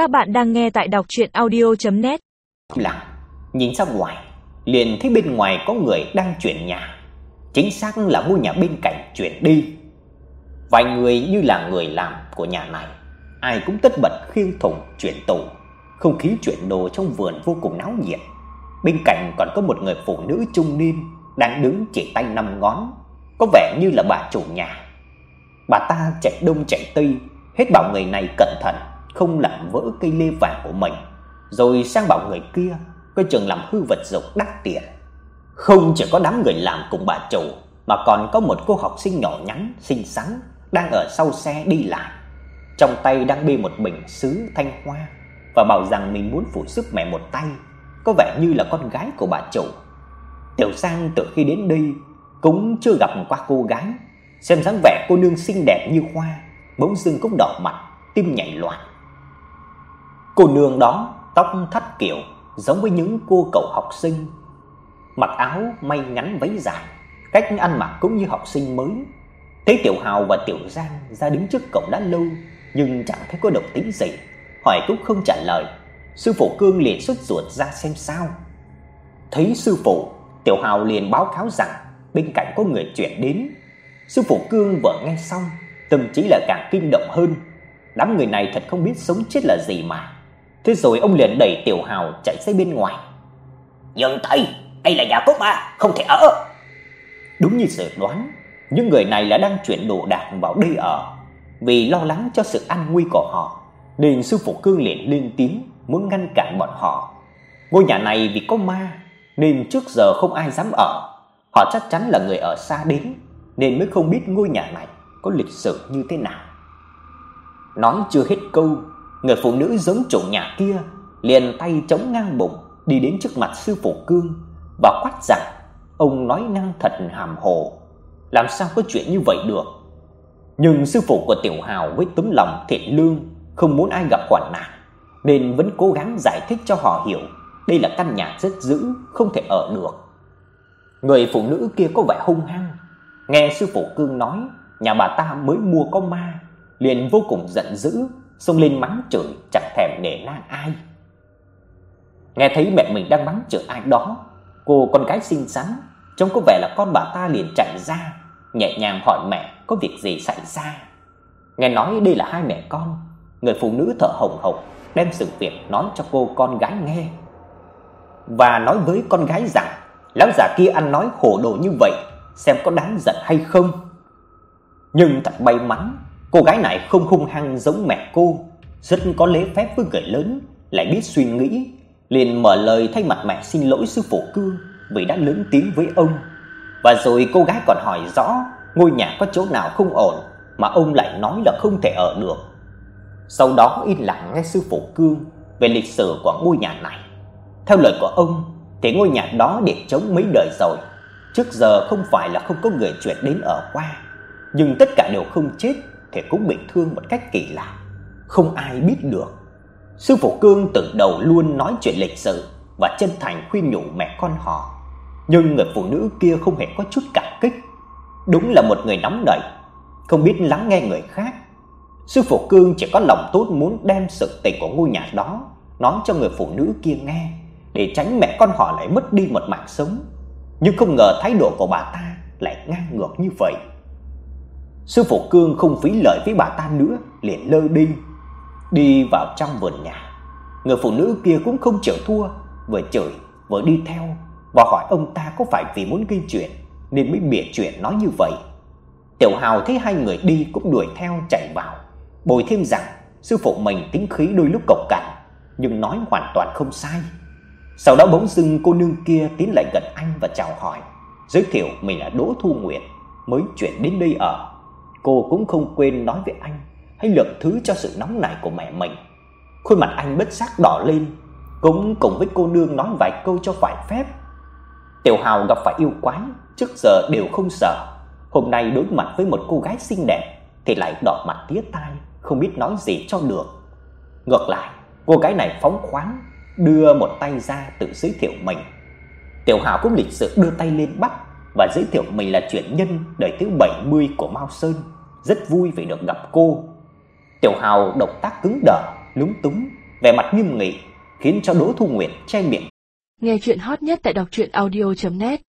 Các bạn đang nghe tại đọc audio net Lặng, nhìn ra ngoài, liền thấy bên ngoài có người đang chuyển nhà. Chính xác là ngôi nhà bên cạnh chuyển đi. Vài người như là người làm của nhà này, ai cũng tất bật khiêng thùng chuyển tủ. Không khí chuyển đồ trong vườn vô cùng náo nhiệt. Bên cạnh còn có một người phụ nữ trung niên đang đứng chỉ tay năm ngón, có vẻ như là bà chủ nhà. Bà ta chạy đông chạy tây, hết bảo người này cẩn thận, không làm vỡ cây lê vàng của mình, rồi sang bảo người kia coi chừng làm hư vật dụng đắt tiền. Không chỉ có đám người làm cùng bà chủ, mà còn có một cô học sinh nhỏ nhắn, xinh xắn đang ở sau xe đi lại. Trong tay đang bê một bình sứ thanh hoa và bảo rằng mình muốn phụ giúp mẹ một tay, có vẻ như là con gái của bà chủ. Tiểu Sang từ khi đến đây cũng chưa gặp qua cô gái, xem dáng vẻ cô nương xinh đẹp như hoa, bỗng dưng cũng đỏ mặt, tim nhảy loạn. Cô nương đó tóc thắt kiểu giống với những cô cậu học sinh, mặc áo may ngắn váy dài, cách ăn mặc cũng như học sinh mới. Thấy Tiểu Hào và Tiểu Giang ra đứng trước cổng đã lâu, nhưng chẳng thấy có động tĩnh gì, hỏi cũng không trả lời. Sư phụ Cương liền xuất ruột ra xem sao. Thấy sư phụ, Tiểu Hào liền báo cáo rằng bên cạnh có người chuyển đến. Sư phụ Cương vừa nghe xong, tâm trí lại càng kinh động hơn. Đám người này thật không biết sống chết là gì mà. Thế rồi ông liền đẩy Tiểu Hào chạy ra bên ngoài. "Dừng tay, đây là nhà của ma, không thể ở." Đúng như dự đoán, những người này là đang chuyển đồ đạc vào đây ở. Vì lo lắng cho sự an nguy của họ, nên sư phụ Cương liền lên tiếng muốn ngăn cản bọn họ. Ngôi nhà này vì có ma nên trước giờ không ai dám ở. Họ chắc chắn là người ở xa đến nên mới không biết ngôi nhà này có lịch sử như thế nào. Nói chưa hết câu, người phụ nữ giống chủ nhà kia liền tay chống ngang bụng đi đến trước mặt sư phụ Cương và quát rằng ông nói năng thật hàm hồ, làm sao có chuyện như vậy được. Nhưng sư phụ của Tiểu Hào với tấm lòng thiện lương, không muốn ai gặp hoạn nạn, nên vẫn cố gắng giải thích cho họ hiểu đây là căn nhà rất dữ, không thể ở được. Người phụ nữ kia có vẻ hung hăng, nghe sư phụ Cương nói nhà bà ta mới mua có ma, liền vô cùng giận dữ, xông lên mắng chửi chẳng thèm nể nang ai. Nghe thấy mẹ mình đang mắng chửi ai đó, cô con gái xinh xắn trông có vẻ là con bà ta liền chạy ra, nhẹ nhàng hỏi mẹ có việc gì xảy ra. Nghe nói đây là hai mẹ con, người phụ nữ thở hổn hộc đem sự việc nói cho cô con gái nghe. Và nói với con gái rằng lão già kia ăn nói khổ đồ như vậy, xem có đáng giận hay không. Nhưng thật may mắn, cô gái này không hung hăng giống mẹ cô, rất có lễ phép với người lớn, lại biết suy nghĩ, liền mở lời thay mặt mẹ xin lỗi sư phụ Cương vì đã lớn tiếng với ông. Và rồi cô gái còn hỏi rõ ngôi nhà có chỗ nào không ổn mà ông lại nói là không thể ở được. Sau đó yên lặng nghe sư phụ Cương về lịch sử của ngôi nhà này. Theo lời của ông thì ngôi nhà đó để trống mấy đời rồi, trước giờ không phải là không có người chuyển đến ở qua, nhưng tất cả đều không chết thì cũng bị thương một cách kỳ lạ, không ai biết được. Sư phụ Cương từ đầu luôn nói chuyện lịch sự và chân thành khuyên nhủ mẹ con họ, nhưng người phụ nữ kia không hề có chút cảm kích. Đúng là một người nóng nảy, không biết lắng nghe người khác. Sư phụ Cương chỉ có lòng tốt muốn đem sự tình của ngôi nhà đó nói cho người phụ nữ kia nghe để tránh mẹ con họ lại mất đi một mạng sống. Nhưng không ngờ thái độ của bà ta lại ngang ngược như vậy. Sư phụ Cương không phí lời với bà ta nữa, liền lơ đi đi vào trong vườn nhà. Người phụ nữ kia cũng không chịu thua, vừa chửi vừa đi theo và hỏi ông ta có phải vì muốn gây chuyện nên mới bịa chuyện nói như vậy. Tiểu Hào thấy hai người đi cũng đuổi theo chạy vào, bồi thêm rằng sư phụ mình tính khí đôi lúc cộc cằn, nhưng nói hoàn toàn không sai. Sau đó bỗng dưng cô nương kia tiến lại gần anh và chào hỏi, giới thiệu mình là Đỗ Thu Nguyệt, mới chuyển đến đây ở. Cô cũng không quên nói với anh hãy lượng thứ cho sự nóng nảy của mẹ mình. Khuôn mặt anh bất giác đỏ lên, cũng cùng với cô nương nói vài câu cho phải phép. Tiểu Hào gặp phải yêu quái, trước giờ đều không sợ, hôm nay đối mặt với một cô gái xinh đẹp thì lại đỏ mặt tía tai, không biết nói gì cho được. Ngược lại, cô gái này phóng khoáng, đưa một tay ra tự giới thiệu mình. Tiểu Hào cũng lịch sự đưa tay lên bắt và giới thiệu mình là chuyển nhân đời thứ 70 của Mao Sơn, rất vui vì được gặp cô. Tiểu Hào động tác cứng đờ, lúng túng, vẻ mặt nghiêm nghị khiến cho Đỗ Thu Nguyệt che miệng. Nghe chuyện hot nhất tại đọc truyện audio net